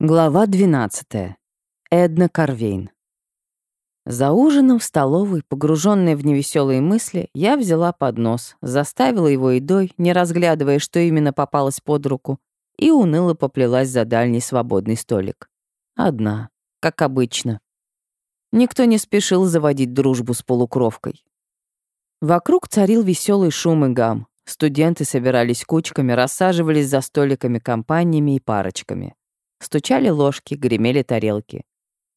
Глава 12. Эдна Карвейн. За ужином в столовой, погруженная в невеселые мысли, я взяла поднос, заставила его едой, не разглядывая, что именно попалось под руку, и уныло поплелась за дальний свободный столик. Одна, как обычно. Никто не спешил заводить дружбу с полукровкой. Вокруг царил веселый шум и гам. Студенты собирались кучками, рассаживались за столиками компаниями и парочками. Стучали ложки, гремели тарелки.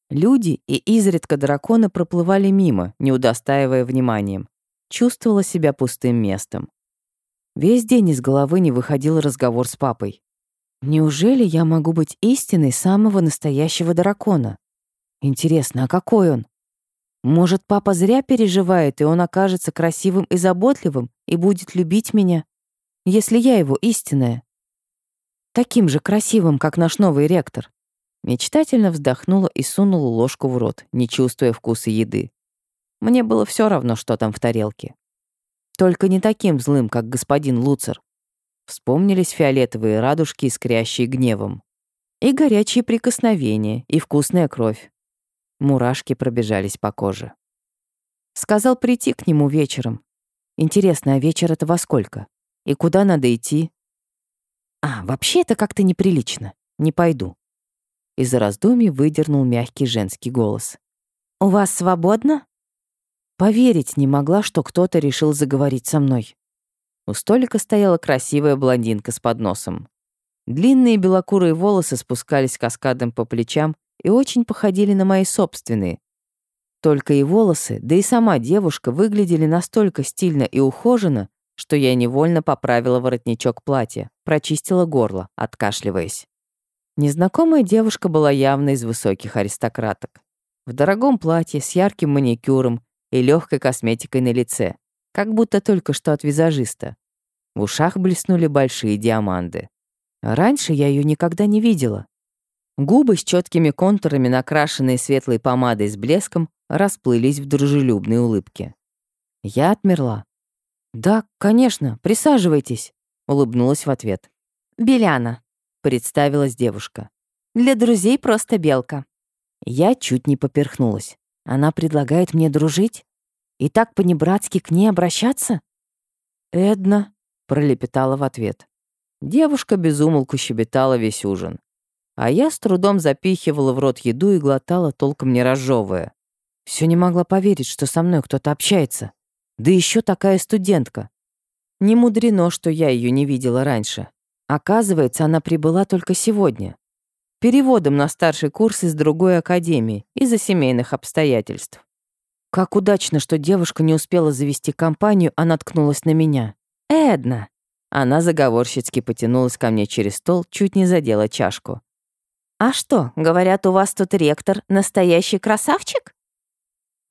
Люди и изредка драконы проплывали мимо, не удостаивая вниманием. Чувствовала себя пустым местом. Весь день из головы не выходил разговор с папой. Неужели я могу быть истиной самого настоящего дракона? Интересно, а какой он? Может, папа зря переживает, и он окажется красивым и заботливым и будет любить меня, если я его истинная? Таким же красивым, как наш новый ректор. Мечтательно вздохнула и сунула ложку в рот, не чувствуя вкуса еды. Мне было все равно, что там в тарелке. Только не таким злым, как господин Луцер. Вспомнились фиолетовые радужки, искрящие гневом. И горячие прикосновения, и вкусная кровь. Мурашки пробежались по коже. Сказал прийти к нему вечером. Интересно, а вечер это во сколько? И куда надо идти? «А, вообще это как-то неприлично. Не пойду». Из раздумий выдернул мягкий женский голос. «У вас свободно?» Поверить не могла, что кто-то решил заговорить со мной. У столика стояла красивая блондинка с подносом. Длинные белокурые волосы спускались каскадом по плечам и очень походили на мои собственные. Только и волосы, да и сама девушка выглядели настолько стильно и ухоженно, что я невольно поправила воротничок платья, прочистила горло, откашливаясь. Незнакомая девушка была явно из высоких аристократок. В дорогом платье с ярким маникюром и легкой косметикой на лице, как будто только что от визажиста. В ушах блеснули большие диаманты. Раньше я ее никогда не видела. Губы с четкими контурами, накрашенные светлой помадой с блеском, расплылись в дружелюбной улыбке. Я отмерла, «Да, конечно, присаживайтесь», — улыбнулась в ответ. «Беляна», — представилась девушка. «Для друзей просто белка». Я чуть не поперхнулась. Она предлагает мне дружить? И так по-небратски к ней обращаться? «Эдна», — пролепетала в ответ. Девушка безумолку щебетала весь ужин. А я с трудом запихивала в рот еду и глотала, толком не разжевывая. Все не могла поверить, что со мной кто-то общается. Да еще такая студентка. Не мудрено, что я ее не видела раньше. Оказывается, она прибыла только сегодня. Переводом на старший курс из другой академии из-за семейных обстоятельств. Как удачно, что девушка не успела завести компанию, а наткнулась на меня. «Эдна!» Она заговорщицки потянулась ко мне через стол, чуть не задела чашку. «А что, говорят, у вас тут ректор настоящий красавчик?»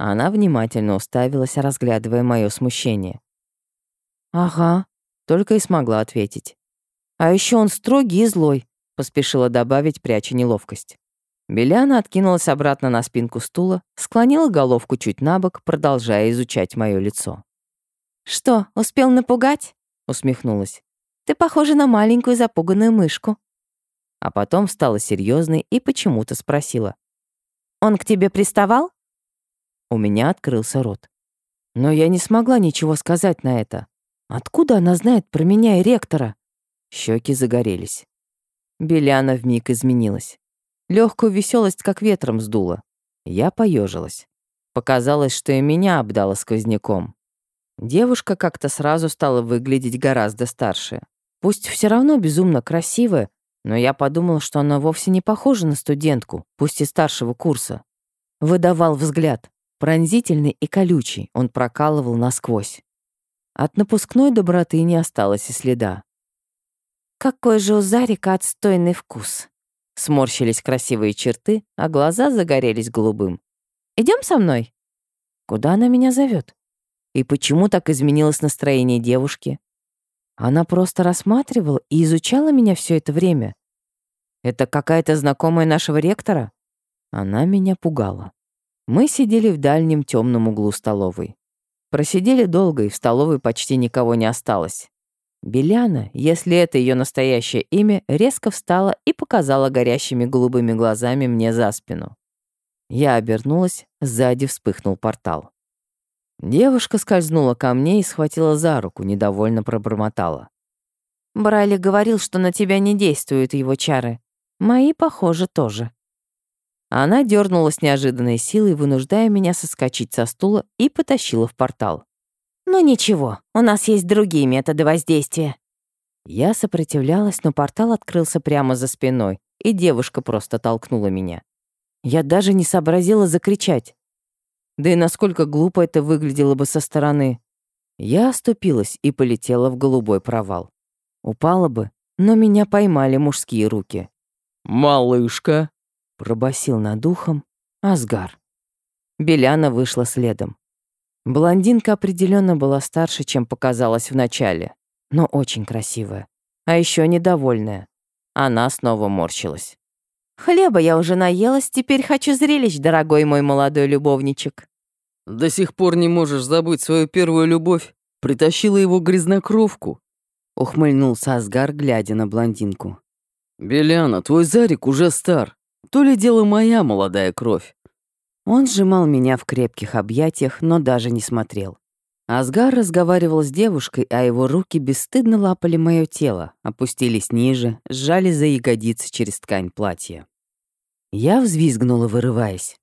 Она внимательно уставилась, разглядывая мое смущение. «Ага», — только и смогла ответить. «А еще он строгий и злой», — поспешила добавить, пряча неловкость. Беляна откинулась обратно на спинку стула, склонила головку чуть на бок, продолжая изучать мое лицо. «Что, успел напугать?» — усмехнулась. «Ты похожа на маленькую запуганную мышку». А потом стала серьезной и почему-то спросила. «Он к тебе приставал?» У меня открылся рот. Но я не смогла ничего сказать на это. Откуда она знает про меня и ректора? Щеки загорелись. Беляна вмиг изменилась. Легкую веселость как ветром сдула. Я поежилась. Показалось, что и меня обдало сквозняком. Девушка как-то сразу стала выглядеть гораздо старше. Пусть все равно безумно красивая, но я подумала, что она вовсе не похожа на студентку, пусть и старшего курса. Выдавал взгляд. Пронзительный и колючий, он прокалывал насквозь. От напускной доброты не осталось и следа. «Какой же у Зарика отстойный вкус!» Сморщились красивые черты, а глаза загорелись голубым. Идем со мной?» Куда она меня зовет? И почему так изменилось настроение девушки? Она просто рассматривала и изучала меня все это время. Это какая-то знакомая нашего ректора? Она меня пугала. Мы сидели в дальнем темном углу столовой. Просидели долго, и в столовой почти никого не осталось. Беляна, если это ее настоящее имя, резко встала и показала горящими голубыми глазами мне за спину. Я обернулась, сзади вспыхнул портал. Девушка скользнула ко мне и схватила за руку, недовольно пробормотала. Брайли говорил, что на тебя не действуют его чары. Мои, похоже, тоже. Она дернула с неожиданной силой, вынуждая меня соскочить со стула и потащила в портал. «Ну ничего, у нас есть другие методы воздействия». Я сопротивлялась, но портал открылся прямо за спиной, и девушка просто толкнула меня. Я даже не сообразила закричать. Да и насколько глупо это выглядело бы со стороны. Я оступилась и полетела в голубой провал. Упала бы, но меня поймали мужские руки. «Малышка!» Пробасил над ухом Асгар. Беляна вышла следом. Блондинка определенно была старше, чем показалось в начале, но очень красивая, а еще недовольная. Она снова морщилась. «Хлеба я уже наелась, теперь хочу зрелищ, дорогой мой молодой любовничек». «До сих пор не можешь забыть свою первую любовь. Притащила его грязнокровку», — ухмыльнулся Асгар, глядя на блондинку. «Беляна, твой Зарик уже стар. То ли дело моя молодая кровь. Он сжимал меня в крепких объятиях, но даже не смотрел. Асгар разговаривал с девушкой, а его руки бесстыдно лапали мое тело, опустились ниже, сжали за ягодицы через ткань платья. Я взвизгнула, вырываясь.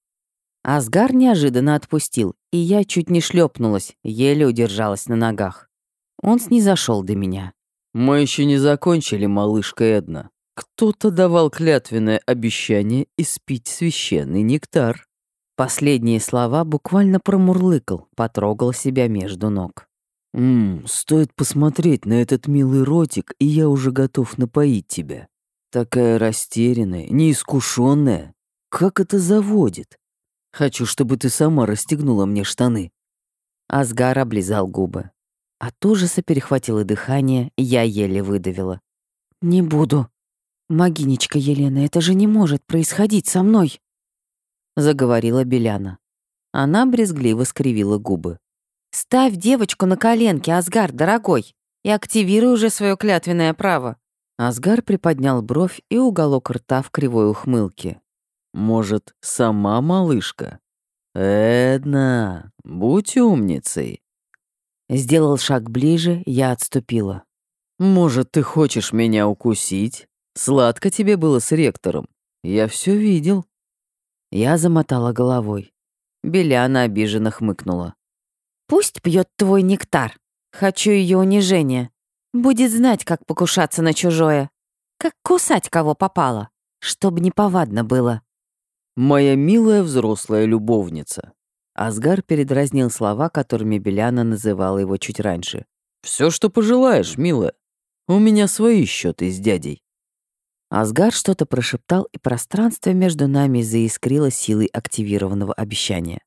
Асгар неожиданно отпустил, и я чуть не шлепнулась, еле удержалась на ногах. Он снизошел до меня. «Мы еще не закончили, малышка Эдна», кто-то давал клятвенное обещание испить священный нектар. Последние слова буквально промурлыкал, потрогал себя между ног. «Ммм, стоит посмотреть на этот милый ротик, и я уже готов напоить тебя. Такая растерянная, неискушенная. Как это заводит? Хочу, чтобы ты сама расстегнула мне штаны». Асгар облизал губы. От ужаса перехватило дыхание, я еле выдавила. «Не буду». «Могинечка Елена, это же не может происходить со мной!» Заговорила Беляна. Она брезгливо скривила губы. «Ставь девочку на коленки, Асгар, дорогой, и активируй уже свое клятвенное право». Асгар приподнял бровь и уголок рта в кривой ухмылке. «Может, сама малышка? Эдна, будь умницей». Сделал шаг ближе, я отступила. «Может, ты хочешь меня укусить?» Сладко тебе было с ректором. Я все видел». Я замотала головой. Беляна обиженно хмыкнула. «Пусть пьет твой нектар. Хочу ее унижения. Будет знать, как покушаться на чужое. Как кусать кого попало. Чтоб неповадно было». «Моя милая взрослая любовница». Асгар передразнил слова, которыми Беляна называла его чуть раньше. Все, что пожелаешь, милая. У меня свои счеты с дядей». Асгар что-то прошептал, и пространство между нами заискрило силой активированного обещания.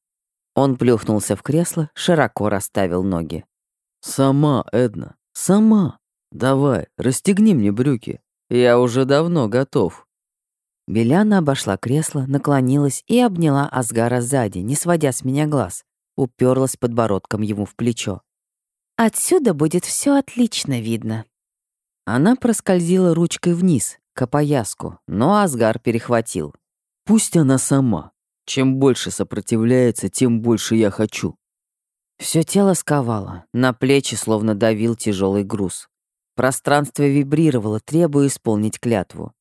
Он плюхнулся в кресло, широко расставил ноги. «Сама, Эдна, сама. Давай, расстегни мне брюки. Я уже давно готов». Беляна обошла кресло, наклонилась и обняла Асгара сзади, не сводя с меня глаз, уперлась подбородком ему в плечо. «Отсюда будет все отлично видно». Она проскользила ручкой вниз, к опояску, но Асгар перехватил. «Пусть она сама. Чем больше сопротивляется, тем больше я хочу». Все тело сковало, на плечи словно давил тяжелый груз. Пространство вибрировало, требуя исполнить клятву.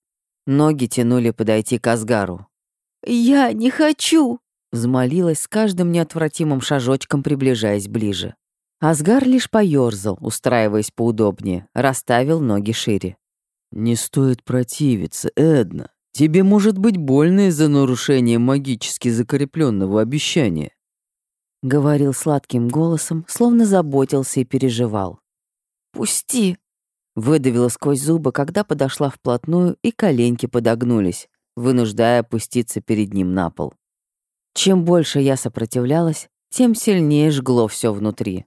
Ноги тянули подойти к Асгару. «Я не хочу!» Взмолилась с каждым неотвратимым шажочком, приближаясь ближе. Асгар лишь поёрзал, устраиваясь поудобнее, расставил ноги шире. «Не стоит противиться, Эдна. Тебе может быть больно из-за нарушения магически закрепленного обещания», — говорил сладким голосом, словно заботился и переживал. «Пусти!» — выдавила сквозь зубы, когда подошла вплотную, и коленки подогнулись, вынуждая опуститься перед ним на пол. Чем больше я сопротивлялась, тем сильнее жгло все внутри.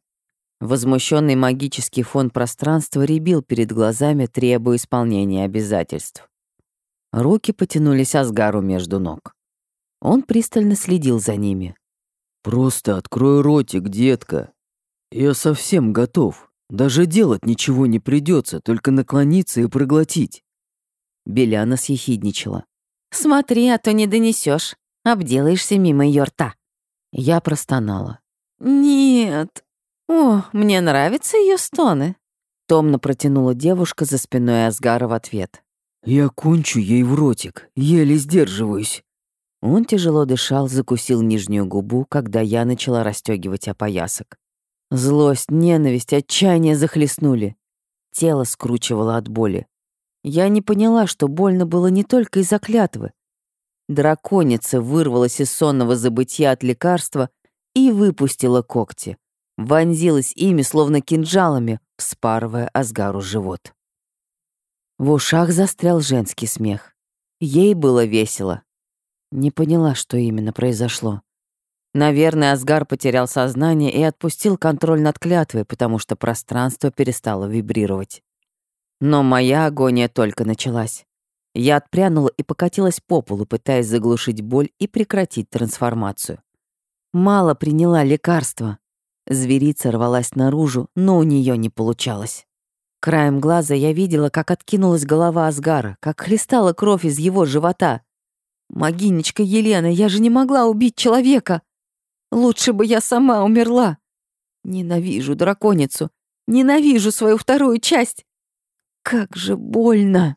Возмущенный магический фон пространства ребил перед глазами, требуя исполнения обязательств. Руки потянулись Асгару между ног. Он пристально следил за ними. «Просто открой ротик, детка. Я совсем готов. Даже делать ничего не придется, только наклониться и проглотить. Беляна съехидничала. «Смотри, а то не донесешь. Обделаешься мимо ее рта». Я простонала. «Нет. О, мне нравятся ее стоны». Томно протянула девушка за спиной Асгара в ответ. «Я кончу ей в ротик, еле сдерживаюсь». Он тяжело дышал, закусил нижнюю губу, когда я начала расстегивать опоясок. Злость, ненависть, отчаяние захлестнули. Тело скручивало от боли. Я не поняла, что больно было не только из-за клятвы. Драконица вырвалась из сонного забытия от лекарства и выпустила когти. Вонзилась ими, словно кинжалами, вспарывая Асгару живот. В ушах застрял женский смех. Ей было весело. Не поняла, что именно произошло. Наверное, Асгар потерял сознание и отпустил контроль над клятвой, потому что пространство перестало вибрировать. Но моя агония только началась. Я отпрянула и покатилась по полу, пытаясь заглушить боль и прекратить трансформацию. Мало приняла лекарства. Зверица рвалась наружу, но у нее не получалось. Краем глаза я видела, как откинулась голова Асгара, как хлестала кровь из его живота. «Могинечка Елена, я же не могла убить человека! Лучше бы я сама умерла! Ненавижу драконицу! Ненавижу свою вторую часть! Как же больно!»